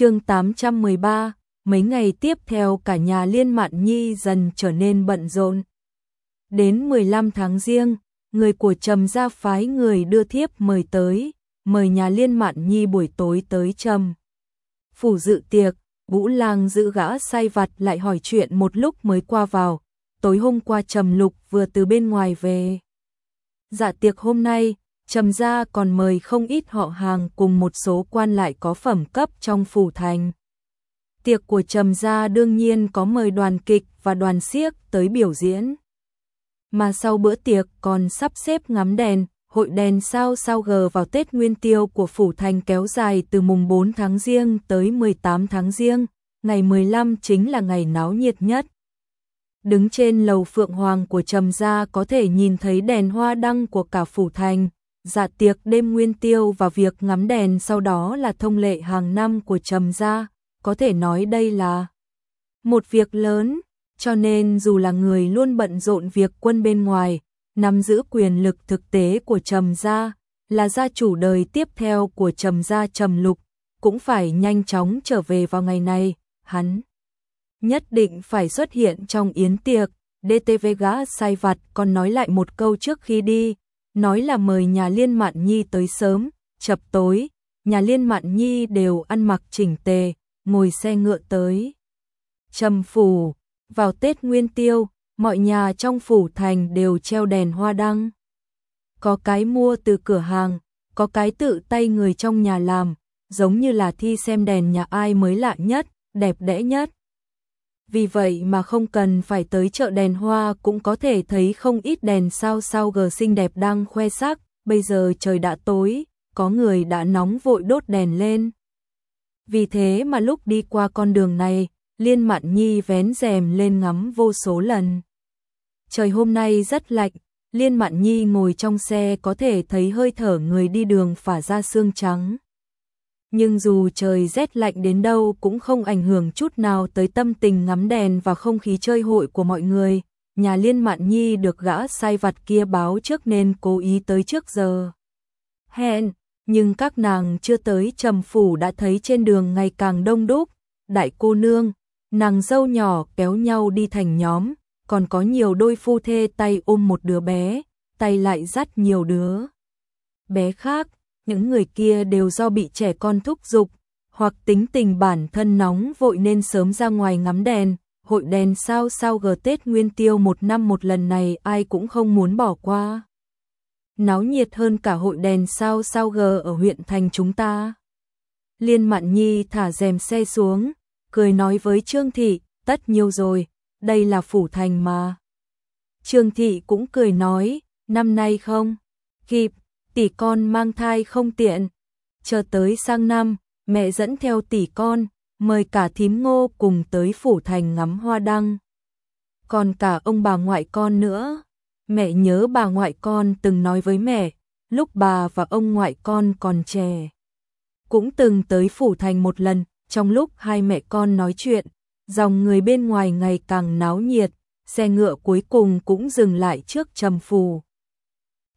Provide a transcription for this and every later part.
chương 813, mấy ngày tiếp theo cả nhà Liên Mạn Nhi dần trở nên bận rộn. Đến 15 tháng riêng, người của Trầm gia phái người đưa thiếp mời tới, mời nhà Liên Mạn Nhi buổi tối tới Trầm. Phủ dự tiệc, Vũ Lang giữ gã say vặt lại hỏi chuyện một lúc mới qua vào, tối hôm qua Trầm Lục vừa từ bên ngoài về. Dạ tiệc hôm nay, Trầm gia còn mời không ít họ hàng cùng một số quan lại có phẩm cấp trong phủ thành. Tiệc của Trầm gia đương nhiên có mời đoàn kịch và đoàn xiếc tới biểu diễn. Mà sau bữa tiệc còn sắp xếp ngắm đèn, hội đèn sao sao gờ vào Tết Nguyên Tiêu của phủ thành kéo dài từ mùng 4 tháng giêng tới 18 tháng giêng ngày 15 chính là ngày náo nhiệt nhất. Đứng trên lầu Phượng Hoàng của Trầm gia có thể nhìn thấy đèn hoa đăng của cả phủ thành, giả tiệc đêm nguyên tiêu và việc ngắm đèn sau đó là thông lệ hàng năm của Trầm gia, có thể nói đây là một việc lớn, cho nên dù là người luôn bận rộn việc quân bên ngoài, nắm giữ quyền lực thực tế của Trầm gia, là gia chủ đời tiếp theo của Trầm gia Trầm Lục, cũng phải nhanh chóng trở về vào ngày này, hắn nhất định phải xuất hiện trong yến tiệc. DTV gã sai vặt còn nói lại một câu trước khi đi, nói là mời nhà Liên Mạn Nhi tới sớm, chập tối, nhà Liên Mạn Nhi đều ăn mặc chỉnh tề, ngồi xe ngựa tới. Trầm phủ, vào Tết Nguyên Tiêu, mọi nhà trong phủ thành đều treo đèn hoa đăng. Có cái mua từ cửa hàng, có cái tự tay người trong nhà làm, giống như là thi xem đèn nhà ai mới lạ nhất, đẹp đẽ nhất vì vậy mà không cần phải tới chợ đèn hoa cũng có thể thấy không ít đèn sao sao gờ xinh đẹp đang khoe sắc, bây giờ trời đã tối, có người đã nóng vội đốt đèn lên. Vì thế mà lúc đi qua con đường này, Liên Mạn Nhi vén rèm lên ngắm vô số lần. Trời hôm nay rất lạnh, Liên Mạn Nhi ngồi trong xe có thể thấy hơi thở người đi đường phả ra xương trắng nhưng dù trời rét lạnh đến đâu cũng không ảnh hưởng chút nào tới tâm tình ngắm đèn và không khí chơi hội của mọi người. Nhà Liên Mạn Nhi được gã sai vặt kia báo trước nên cố ý tới trước giờ. Hẹn, nhưng các nàng chưa tới trầm phủ đã thấy trên đường ngày càng đông đúc, đại cô nương, nàng dâu nhỏ kéo nhau đi thành nhóm, còn có nhiều đôi phu thê tay ôm một đứa bé, tay lại dắt nhiều đứa. Bé khác, những người kia đều do bị trẻ con thúc giục, hoặc tính tình bản thân nóng vội nên sớm ra ngoài ngắm đèn, hội đèn sao sao gờ Tết Nguyên Tiêu một năm một lần này ai cũng không muốn bỏ qua. Náo nhiệt hơn cả hội đèn sao sao gờ ở huyện thành chúng ta. Liên Mạn Nhi thả rèm xe xuống, cười nói với Trương Thị, tất nhiều rồi, đây là phủ thành mà. Trương Thị cũng cười nói, năm nay không? Kịp, tỷ con mang thai không tiện. Chờ tới sang năm, mẹ dẫn theo tỷ con, mời cả thím ngô cùng tới phủ thành ngắm hoa đăng. Còn cả ông bà ngoại con nữa. Mẹ nhớ bà ngoại con từng nói với mẹ, lúc bà và ông ngoại con còn trẻ. Cũng từng tới phủ thành một lần, trong lúc hai mẹ con nói chuyện, dòng người bên ngoài ngày càng náo nhiệt, xe ngựa cuối cùng cũng dừng lại trước trầm phù.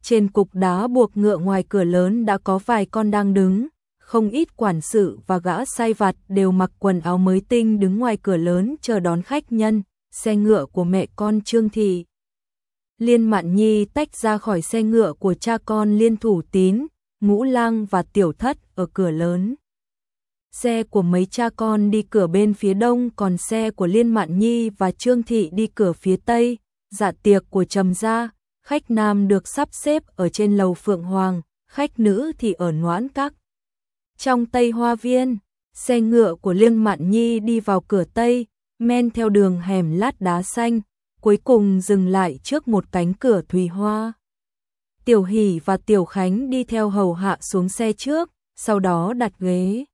Trên cục đá buộc ngựa ngoài cửa lớn đã có vài con đang đứng, không ít quản sự và gã sai vặt đều mặc quần áo mới tinh đứng ngoài cửa lớn chờ đón khách nhân, xe ngựa của mẹ con Trương Thị. Liên Mạn Nhi tách ra khỏi xe ngựa của cha con Liên Thủ Tín, Ngũ Lang và Tiểu Thất ở cửa lớn. Xe của mấy cha con đi cửa bên phía đông còn xe của Liên Mạn Nhi và Trương Thị đi cửa phía tây, dạ tiệc của Trầm gia, khách nam được sắp xếp ở trên lầu Phượng Hoàng, khách nữ thì ở Noãn Các. Trong Tây Hoa Viên, xe ngựa của Liêng Mạn Nhi đi vào cửa Tây, men theo đường hẻm lát đá xanh, cuối cùng dừng lại trước một cánh cửa thủy hoa. Tiểu Hỷ và Tiểu Khánh đi theo hầu hạ xuống xe trước, sau đó đặt ghế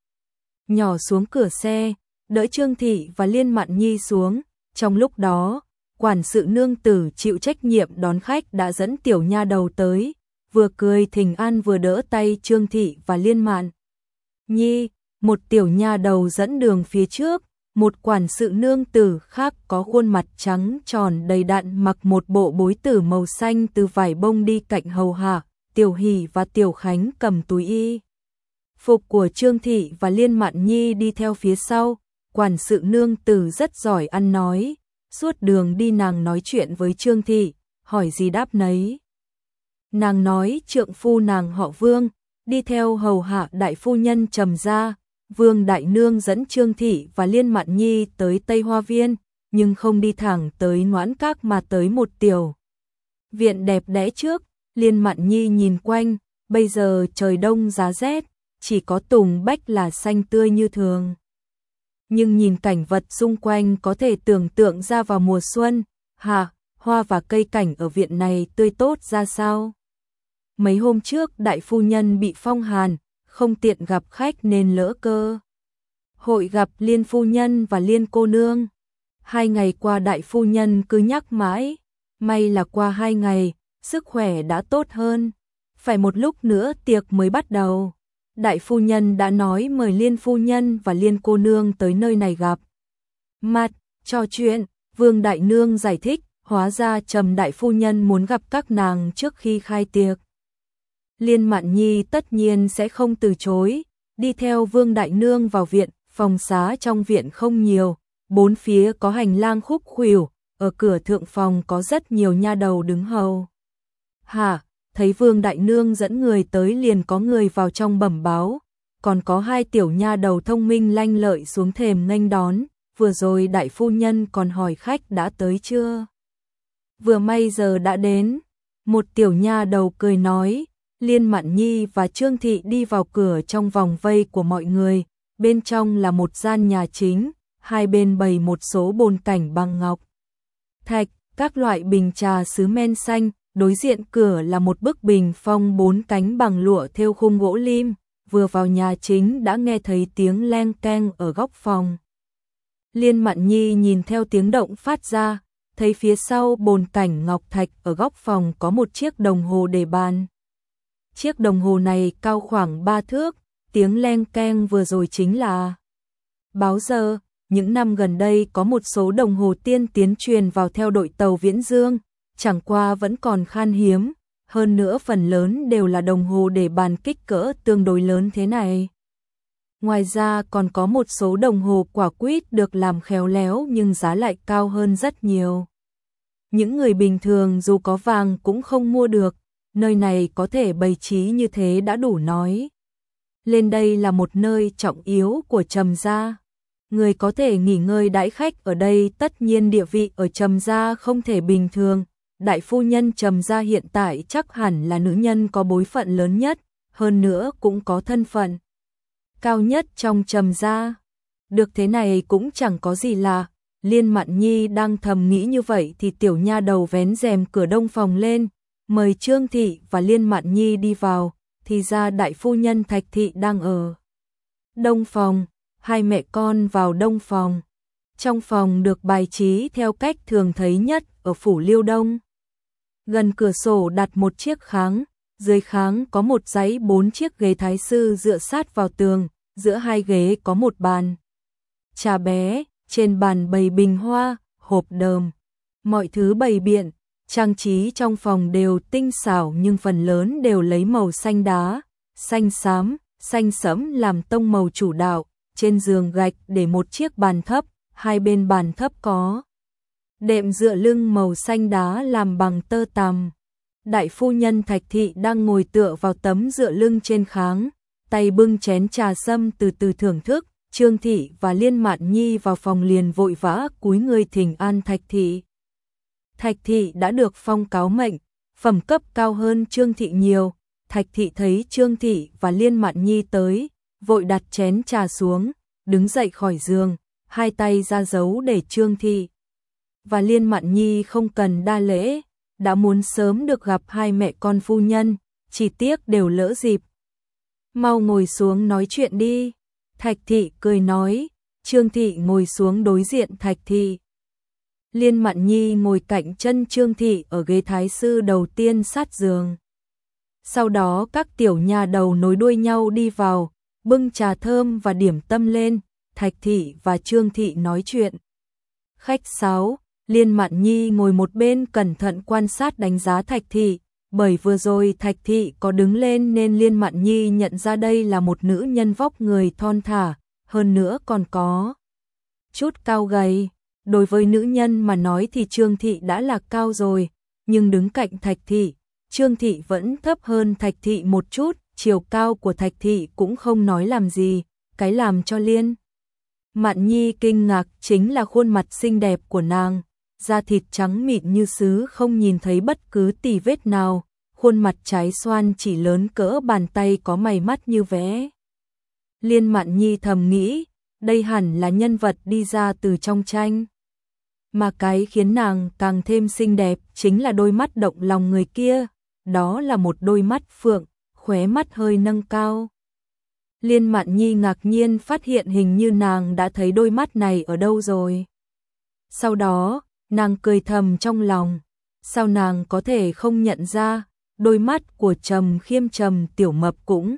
nhỏ xuống cửa xe, đỡ Trương Thị và Liên Mạn Nhi xuống. Trong lúc đó, quản sự nương tử chịu trách nhiệm đón khách đã dẫn tiểu nha đầu tới, vừa cười thình an vừa đỡ tay Trương Thị và Liên Mạn. Nhi, một tiểu nha đầu dẫn đường phía trước, một quản sự nương tử khác có khuôn mặt trắng tròn đầy đặn mặc một bộ bối tử màu xanh từ vải bông đi cạnh hầu hạ, tiểu hỷ và tiểu khánh cầm túi y. Phục của Trương Thị và Liên Mạn Nhi đi theo phía sau, quản sự nương tử rất giỏi ăn nói, suốt đường đi nàng nói chuyện với Trương Thị, hỏi gì đáp nấy. Nàng nói trượng phu nàng họ Vương, đi theo hầu hạ đại phu nhân trầm ra, Vương Đại Nương dẫn Trương Thị và Liên Mạn Nhi tới Tây Hoa Viên, nhưng không đi thẳng tới Noãn Các mà tới một tiểu. Viện đẹp đẽ trước, Liên Mạn Nhi nhìn quanh, bây giờ trời đông giá rét, chỉ có tùng bách là xanh tươi như thường. Nhưng nhìn cảnh vật xung quanh có thể tưởng tượng ra vào mùa xuân, Hà, hoa và cây cảnh ở viện này tươi tốt ra sao. Mấy hôm trước đại phu nhân bị phong hàn, không tiện gặp khách nên lỡ cơ. Hội gặp liên phu nhân và liên cô nương. Hai ngày qua đại phu nhân cứ nhắc mãi, may là qua hai ngày, sức khỏe đã tốt hơn. Phải một lúc nữa tiệc mới bắt đầu. Đại phu nhân đã nói mời liên phu nhân và liên cô nương tới nơi này gặp. Mặt, trò chuyện, vương đại nương giải thích, hóa ra trầm đại phu nhân muốn gặp các nàng trước khi khai tiệc. Liên Mạn Nhi tất nhiên sẽ không từ chối, đi theo Vương Đại Nương vào viện, phòng xá trong viện không nhiều, bốn phía có hành lang khúc khuỷu, ở cửa thượng phòng có rất nhiều nha đầu đứng hầu. Hả, thấy Vương Đại Nương dẫn người tới liền có người vào trong bẩm báo, còn có hai tiểu nha đầu thông minh lanh lợi xuống thềm nghênh đón, vừa rồi đại phu nhân còn hỏi khách đã tới chưa? Vừa may giờ đã đến, một tiểu nha đầu cười nói, Liên Mạn Nhi và Trương Thị đi vào cửa trong vòng vây của mọi người, bên trong là một gian nhà chính, hai bên bày một số bồn cảnh bằng ngọc. Thạch, các loại bình trà sứ men xanh, đối diện cửa là một bức bình phong bốn cánh bằng lụa theo khung gỗ lim, vừa vào nhà chính đã nghe thấy tiếng leng keng ở góc phòng. Liên Mạn Nhi nhìn theo tiếng động phát ra, thấy phía sau bồn cảnh ngọc thạch ở góc phòng có một chiếc đồng hồ để bàn. Chiếc đồng hồ này cao khoảng 3 thước, tiếng leng keng vừa rồi chính là báo giờ. Những năm gần đây có một số đồng hồ tiên tiến truyền vào theo đội tàu Viễn Dương, chẳng qua vẫn còn khan hiếm, hơn nữa phần lớn đều là đồng hồ để bàn kích cỡ tương đối lớn thế này. Ngoài ra còn có một số đồng hồ quả quýt được làm khéo léo nhưng giá lại cao hơn rất nhiều. Những người bình thường dù có vàng cũng không mua được, nơi này có thể bày trí như thế đã đủ nói. Lên đây là một nơi trọng yếu của Trầm gia. Người có thể nghỉ ngơi đãi khách ở đây tất nhiên địa vị ở Trầm gia không thể bình thường. Đại phu nhân Trầm gia hiện tại chắc hẳn là nữ nhân có bối phận lớn nhất, hơn nữa cũng có thân phận cao nhất trong Trầm gia. Được thế này cũng chẳng có gì là Liên Mạn Nhi đang thầm nghĩ như vậy thì tiểu nha đầu vén rèm cửa đông phòng lên, mời Trương Thị và Liên Mạn Nhi đi vào, thì ra đại phu nhân Thạch Thị đang ở. Đông phòng, hai mẹ con vào đông phòng. Trong phòng được bài trí theo cách thường thấy nhất ở phủ Liêu Đông. Gần cửa sổ đặt một chiếc kháng, dưới kháng có một dãy bốn chiếc ghế thái sư dựa sát vào tường, giữa hai ghế có một bàn. Trà bé, trên bàn bày bình hoa, hộp đờm. Mọi thứ bày biện, Trang trí trong phòng đều tinh xảo nhưng phần lớn đều lấy màu xanh đá, xanh xám, xanh sẫm làm tông màu chủ đạo, trên giường gạch để một chiếc bàn thấp, hai bên bàn thấp có đệm dựa lưng màu xanh đá làm bằng tơ tằm. Đại phu nhân Thạch Thị đang ngồi tựa vào tấm dựa lưng trên kháng, tay bưng chén trà sâm từ từ thưởng thức, Trương Thị và Liên Mạn Nhi vào phòng liền vội vã cúi người thỉnh an Thạch Thị. Thạch thị đã được phong cáo mệnh, phẩm cấp cao hơn Trương thị nhiều. Thạch thị thấy Trương thị và Liên Mạn Nhi tới, vội đặt chén trà xuống, đứng dậy khỏi giường, hai tay ra dấu để Trương thị. Và Liên Mạn Nhi không cần đa lễ, đã muốn sớm được gặp hai mẹ con phu nhân, chỉ tiếc đều lỡ dịp. Mau ngồi xuống nói chuyện đi. Thạch thị cười nói, Trương thị ngồi xuống đối diện Thạch thị. Liên Mạn Nhi ngồi cạnh chân Trương Thị ở ghế thái sư đầu tiên sát giường. Sau đó các tiểu nhà đầu nối đuôi nhau đi vào, bưng trà thơm và điểm tâm lên, Thạch Thị và Trương Thị nói chuyện. Khách sáo, Liên Mạn Nhi ngồi một bên cẩn thận quan sát đánh giá Thạch Thị, bởi vừa rồi Thạch Thị có đứng lên nên Liên Mạn Nhi nhận ra đây là một nữ nhân vóc người thon thả, hơn nữa còn có chút cao gầy. Đối với nữ nhân mà nói thì Trương Thị đã là cao rồi, nhưng đứng cạnh Thạch Thị, Trương Thị vẫn thấp hơn Thạch Thị một chút, chiều cao của Thạch Thị cũng không nói làm gì, cái làm cho Liên. Mạn Nhi kinh ngạc chính là khuôn mặt xinh đẹp của nàng, da thịt trắng mịn như sứ không nhìn thấy bất cứ tì vết nào, khuôn mặt trái xoan chỉ lớn cỡ bàn tay có mày mắt như vé. Liên Mạn Nhi thầm nghĩ, đây hẳn là nhân vật đi ra từ trong tranh. Mà cái khiến nàng càng thêm xinh đẹp chính là đôi mắt động lòng người kia, đó là một đôi mắt phượng, khóe mắt hơi nâng cao. Liên Mạn Nhi ngạc nhiên phát hiện hình như nàng đã thấy đôi mắt này ở đâu rồi. Sau đó, nàng cười thầm trong lòng, sao nàng có thể không nhận ra, đôi mắt của Trầm Khiêm Trầm Tiểu Mập cũng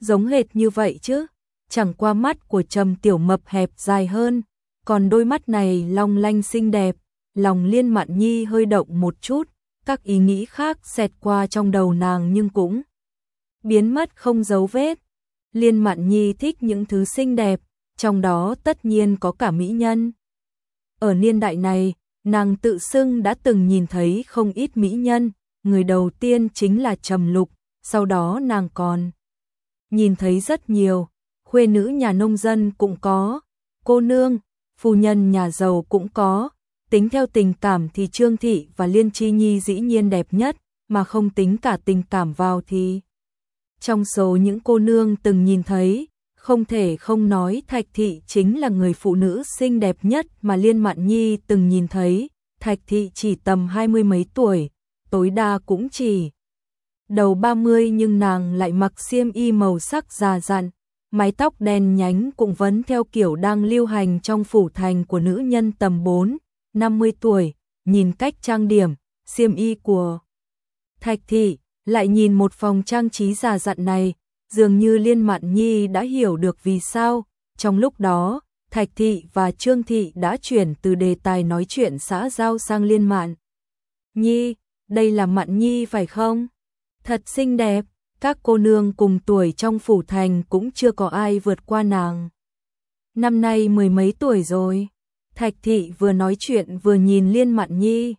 giống hệt như vậy chứ, chẳng qua mắt của Trầm Tiểu Mập hẹp dài hơn, còn đôi mắt này long lanh xinh đẹp, lòng Liên Mạn Nhi hơi động một chút, các ý nghĩ khác xẹt qua trong đầu nàng nhưng cũng biến mất không dấu vết. Liên Mạn Nhi thích những thứ xinh đẹp, trong đó tất nhiên có cả mỹ nhân. Ở niên đại này, nàng tự xưng đã từng nhìn thấy không ít mỹ nhân, người đầu tiên chính là Trầm Lục, sau đó nàng còn nhìn thấy rất nhiều, khuê nữ nhà nông dân cũng có, cô nương, phu nhân nhà giàu cũng có, tính theo tình cảm thì Trương Thị và Liên Chi Nhi dĩ nhiên đẹp nhất, mà không tính cả tình cảm vào thì. Trong số những cô nương từng nhìn thấy, không thể không nói Thạch Thị chính là người phụ nữ xinh đẹp nhất mà Liên Mạn Nhi từng nhìn thấy. Thạch Thị chỉ tầm hai mươi mấy tuổi, tối đa cũng chỉ đầu ba mươi nhưng nàng lại mặc xiêm y màu sắc già dặn, mái tóc đen nhánh cũng vẫn theo kiểu đang lưu hành trong phủ thành của nữ nhân tầm 4, 50 tuổi, nhìn cách trang điểm, xiêm y của Thạch Thị lại nhìn một phòng trang trí già dặn này, dường như Liên Mạn Nhi đã hiểu được vì sao, trong lúc đó, Thạch Thị và Trương Thị đã chuyển từ đề tài nói chuyện xã giao sang Liên Mạn. Nhi, đây là Mạn Nhi phải không? Thật xinh đẹp, các cô nương cùng tuổi trong phủ thành cũng chưa có ai vượt qua nàng. Năm nay mười mấy tuổi rồi, Thạch Thị vừa nói chuyện vừa nhìn Liên Mạn Nhi.